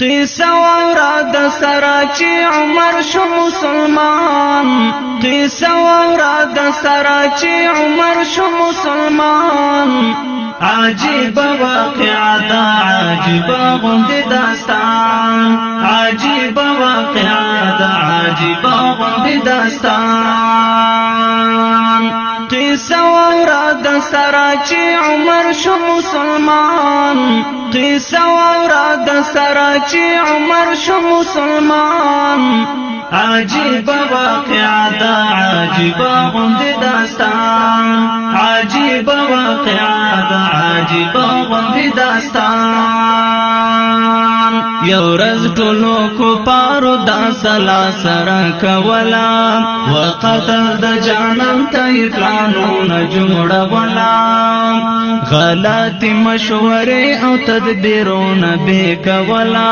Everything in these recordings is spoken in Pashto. قصه ورا د سره چې عمر شو مسلمان قصه ورا د سره چې عمر شو مسلمان عجیب واقع دا عجیب غوند داستان عجیب واقع دا عجیب غوند داستان سره چې عمر شو مسلمان قصه ورا د سره چې عمر شو مسلمان عجیب واقعا دا عجیب غند داستان عجیب واقعا دا عجیب غند داستان یو رز ټولو کو پارو دا سلا سره کولا وقتل د جانم ته پلانونه جوړولا غلط مشورې او تدبیرونه به کولا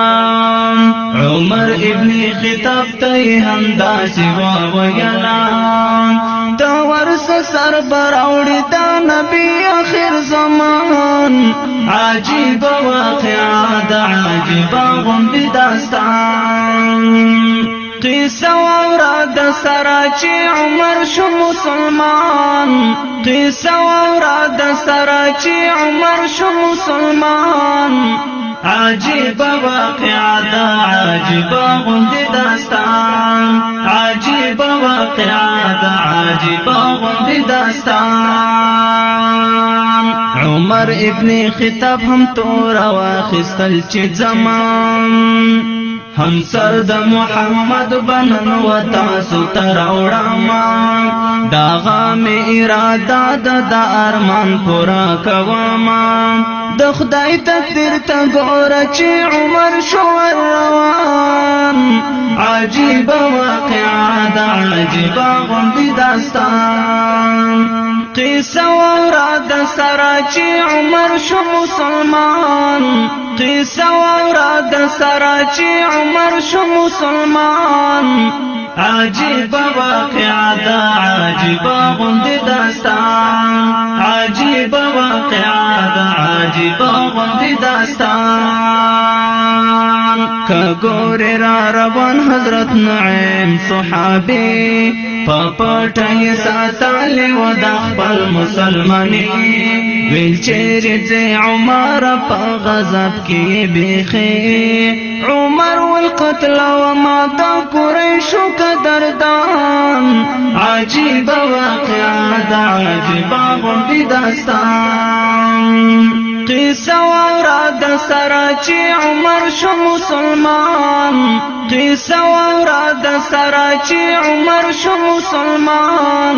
عمر ابن خطاب ته همداسې وویلا ته ور سر پر اوڑی دا نبی آخر زمان عجیب واقعا دا عجیب غنبی داستان قصه ورا د سرا چې عمر شو مسلمان قصه ورا د سرا چې عمر شو مسلمان عجیب واقعا دا عجیب غوندې داستان واقعا دا عجیب غند داستان عمر ابن خطاب هم تور واخستل چې زمان هم سر د محمد بنن و تاسو تر اوړم دا غا می اراده د ارمان پورا کوم د خدای تقدیر ته ګوره چې عمر شو روان عجیب واقعا دا عجیب غوندې داستان قصه ورا د سره چې عمر شو مسلمان قصه ورا د سره چې عمر شو مسلمان عجیب واقعا دا عجیب غند داستان عجیب واقعا دا عجیب غند داستان کګور را روان حضرت نعیم صحابي پپټه ساتل و د خپل مسلمانې ویل چیرې عمر په غضب کې بخي عمر والقتل وما تقریشک قدر دان عجیب واقعا دا عجیب غنڈی داستان قیسه ورا د سره چې عمر شو مسلمان قیسه ورا د سره چې عمر شو مسلمان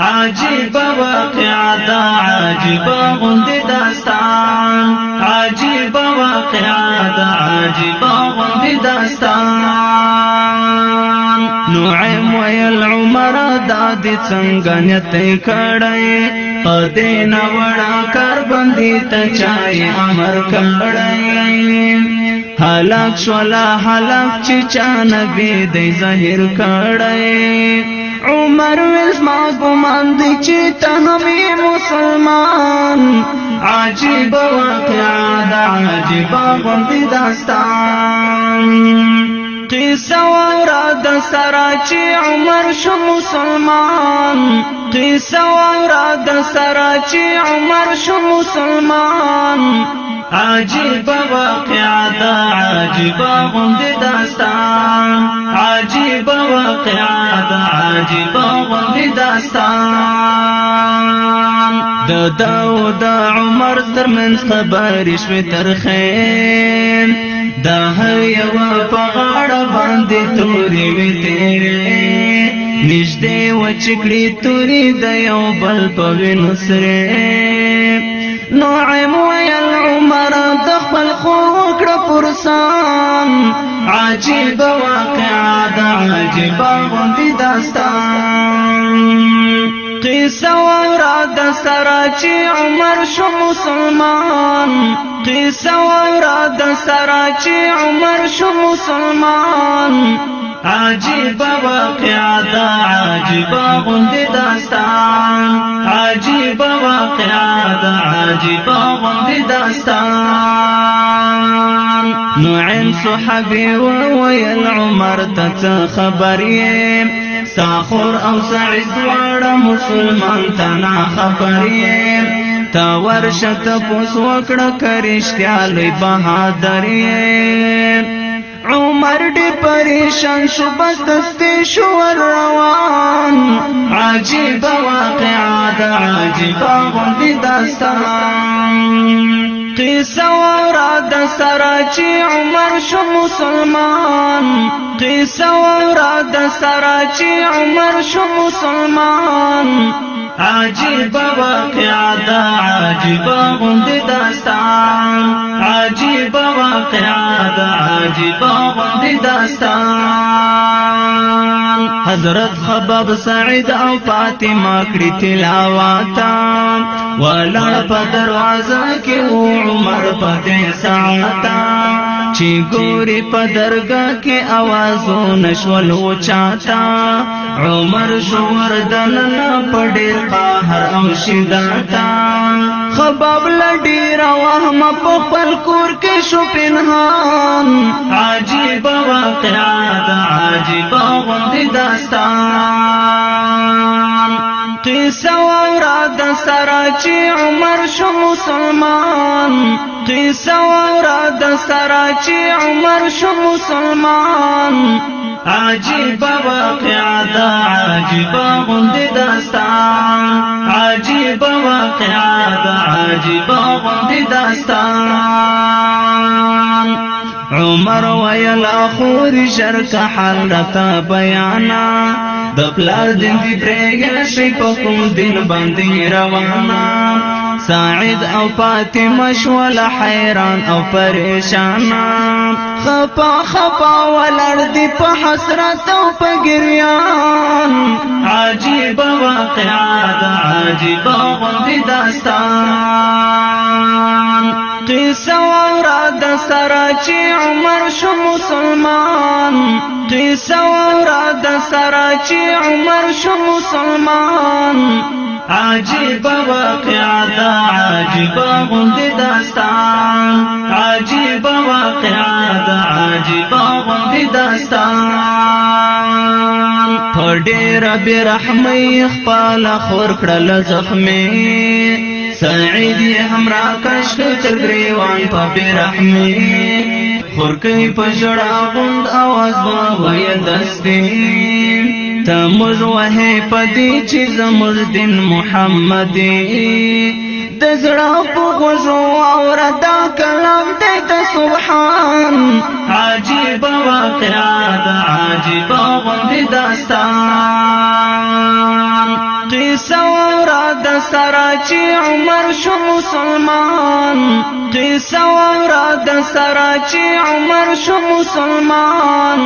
عجیب واقع دا عجیب غند داستان عجیب واقع دا عجیب غند داستان نعیم ویل عمر دا دی څنګه نیت کړی پدې نه وړا کار باندې ته چای امر کړی حالک شولا حالک چې چا نبی دې ظاهر کړی عمر ویل ما ګمان دی چې ته مسلمان عجیب واقعا دا عجیب غوندې داستان قصه ورا د سره چې عمر شو مسلمان قصه ورا د سره چې عمر شو مسلمان عجیب واقعا دا عجیب غند داستان عجیب واقعا دا عجیب غند داستان د داود عمر ترمنځ خبرې شوې ترخین د هر یو په غاړه باندې تورې وې تیرې نږدې و چې کړې تورې د یو بل په وینو سره نعیم ویل عمر د خپل خور کړه پرسان عجیب واقعا د عجیب غوندې داستان قصه ورا د سره چې عمر شو مسلمان قصه ورا د سره چې عمر شو مسلمان عجیب واقعا دا عجیب غند داستان عجیب واقعا دا عجیب غند داستان نعیم صحابی وویل عمر تت خبری ساخور او سعید وارا مسلمان تنا خبری تا ورشت پوس وکړه کرشتیا لوی بهادرې عمر ډی پریشان شو بس دستې شو روان عجیب واقعا د عجیب غوندې داستان قصه ورا د سره چې عمر شو مسلمان دوی سورا د سرا چې عمر شو مسلمان عجیب واقعا دا عجیب غند داستان عجیب واقعا دا عجیب غند داستان حضرت خباب سعید او فاطمه کړی تلاوات ولا په دروازه کې عمر په دې ساعتان چې ګوري په درگاه کې आवाजو نشول و چاته عمر شو وردن نه پډې قهر او شداتا خباب لډي رواه ما په خپل کور کې شو پنهان عجیب واقعا دا عجیب غوند داستان قصه ورا د سره چې عمر شو مسلمان قصه ورا د سره چې عمر شو مسلمان عجیب واقع دا عجیب غند داستان عجیب واقع دا عجیب غند داستان عمر ویل اخور شرک حالت بیانا د پلار دین دی پرګل شي په کوم دین باندې روانه سعید او فاطمه شول حیران او پریشان خپا خپا ولر دی په حسرت او په ګریان عجیب واقعا دا عجیب غوندی داستان قصه ورا د سره چې عمر شو مسلمان قصه وراد د سره چې عمر شو مسلمان عجیب واقعا دا عجیب غند داستان عجیب واقعا دا عجیب غند داستان پر ډیر به رحمې خپل خور کړل زخمې سعید هم را کښ چرګریوان په بے رحمې خور کوي په جړا غند आवाज به وای دستې تمر وه پدې چې زمر دین محمدي د زړه په غوږو او ردا کلام دې ته سبحان عجیب واقعات عجیب غوندې داستان قصه را د سره چې عمر شو مسلمان قصه را د سره چې عمر شو مسلمان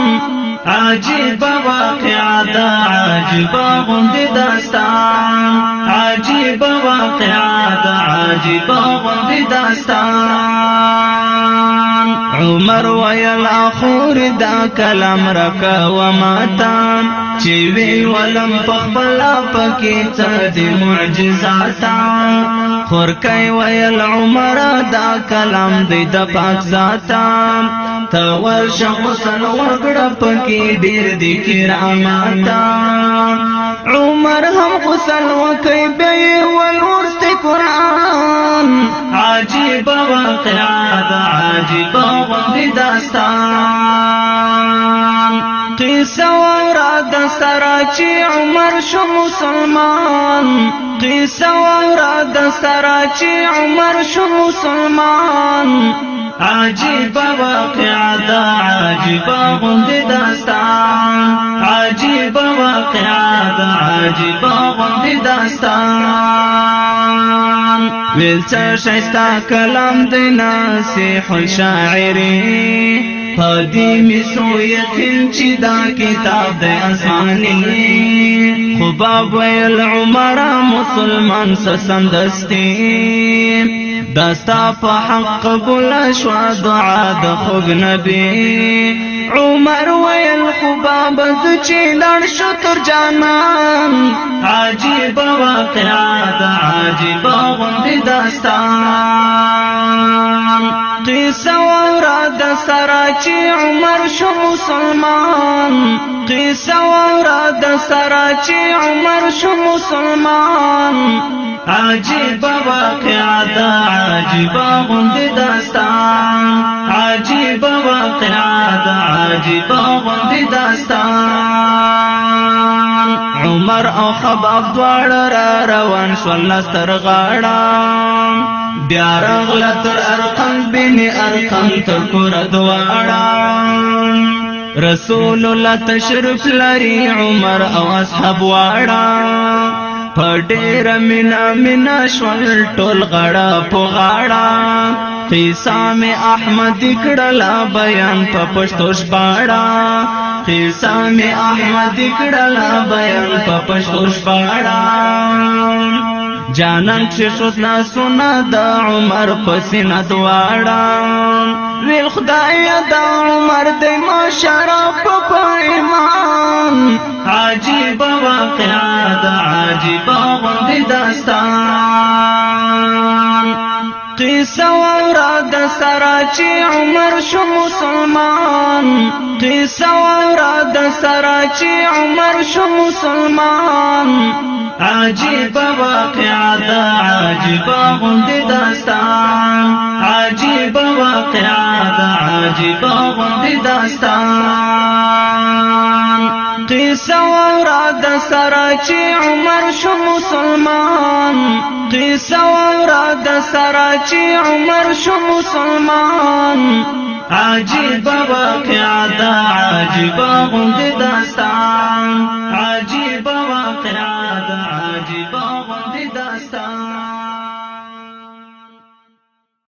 عجیب واقعا دا عجیب غوندې داستان عجیب واقعا دا عجیب غوندې داستان عمر ویل اخور دا کلام رکا و ماتان چې وی ولم په خپل پکې ته دې معجزاتا خور کوي ویل عمر دا کلام دې د پاک ذاتا ته ورشه حسن ورګړه پکې ډېر دې کراماتا عمر هم حسن وکي به ولورست قران عجيب واقعات عجيب وغداستان قصه سره چې عمر شو مسلمان قصه ورا د سره چې عمر شو مسلمان عجیب واقع دا عجیب غند داستان عجیب واقع دا عجیب غند داستان ویل څه شایستا کلام دی ناصح شاعری قدیم سویت چې دا کتاب د اسماني خباب ویل عمر مسلمان سسندستی داستا په حق قبول شو دعا د خوګ نبی عمر ویل خباب د چې لړ شو تر جانان عجیب واقعا د عجیب غوند داستان قصه ورا د سرا چې عمر شو مسلمان قصه ورا د سرا چې عمر شو مسلمان عجیب واقعا دا عجیب غوند داستان عجیب واقعا دا عجیب غوند داستان عمر او خباب دوار را روان شو الله سترغاړه بیا رغلت ارقم عقل تکور دواړه رسول الله تشرف لري عمر او اصحاب واړه پډېر مینا مینا شول ټول غړا په غاړه قسم احمد کړلا بیان په پښتو شپاړه قسم احمد کړلا بیان په پښتو شپاړه جانان چې شوت لاسونه د عمر پسینه دواړه ویل خدای د عمر د ما شرف په ایمان عجیب واقعا د عجیب غوند داستان قصه ورا د سرا چې عمر شو مسلمان قصه ورا د سرا چې عمر شو مسلمان عجیب واقعا دا عجیب غند داستان عجیب واقعا دا عجیب غند داستان قصه ورا د سره چې عمر شو مسلمان قصه ورا د سره چې عمر شو مسلمان عجیب واقعا دا عجیب غند داستان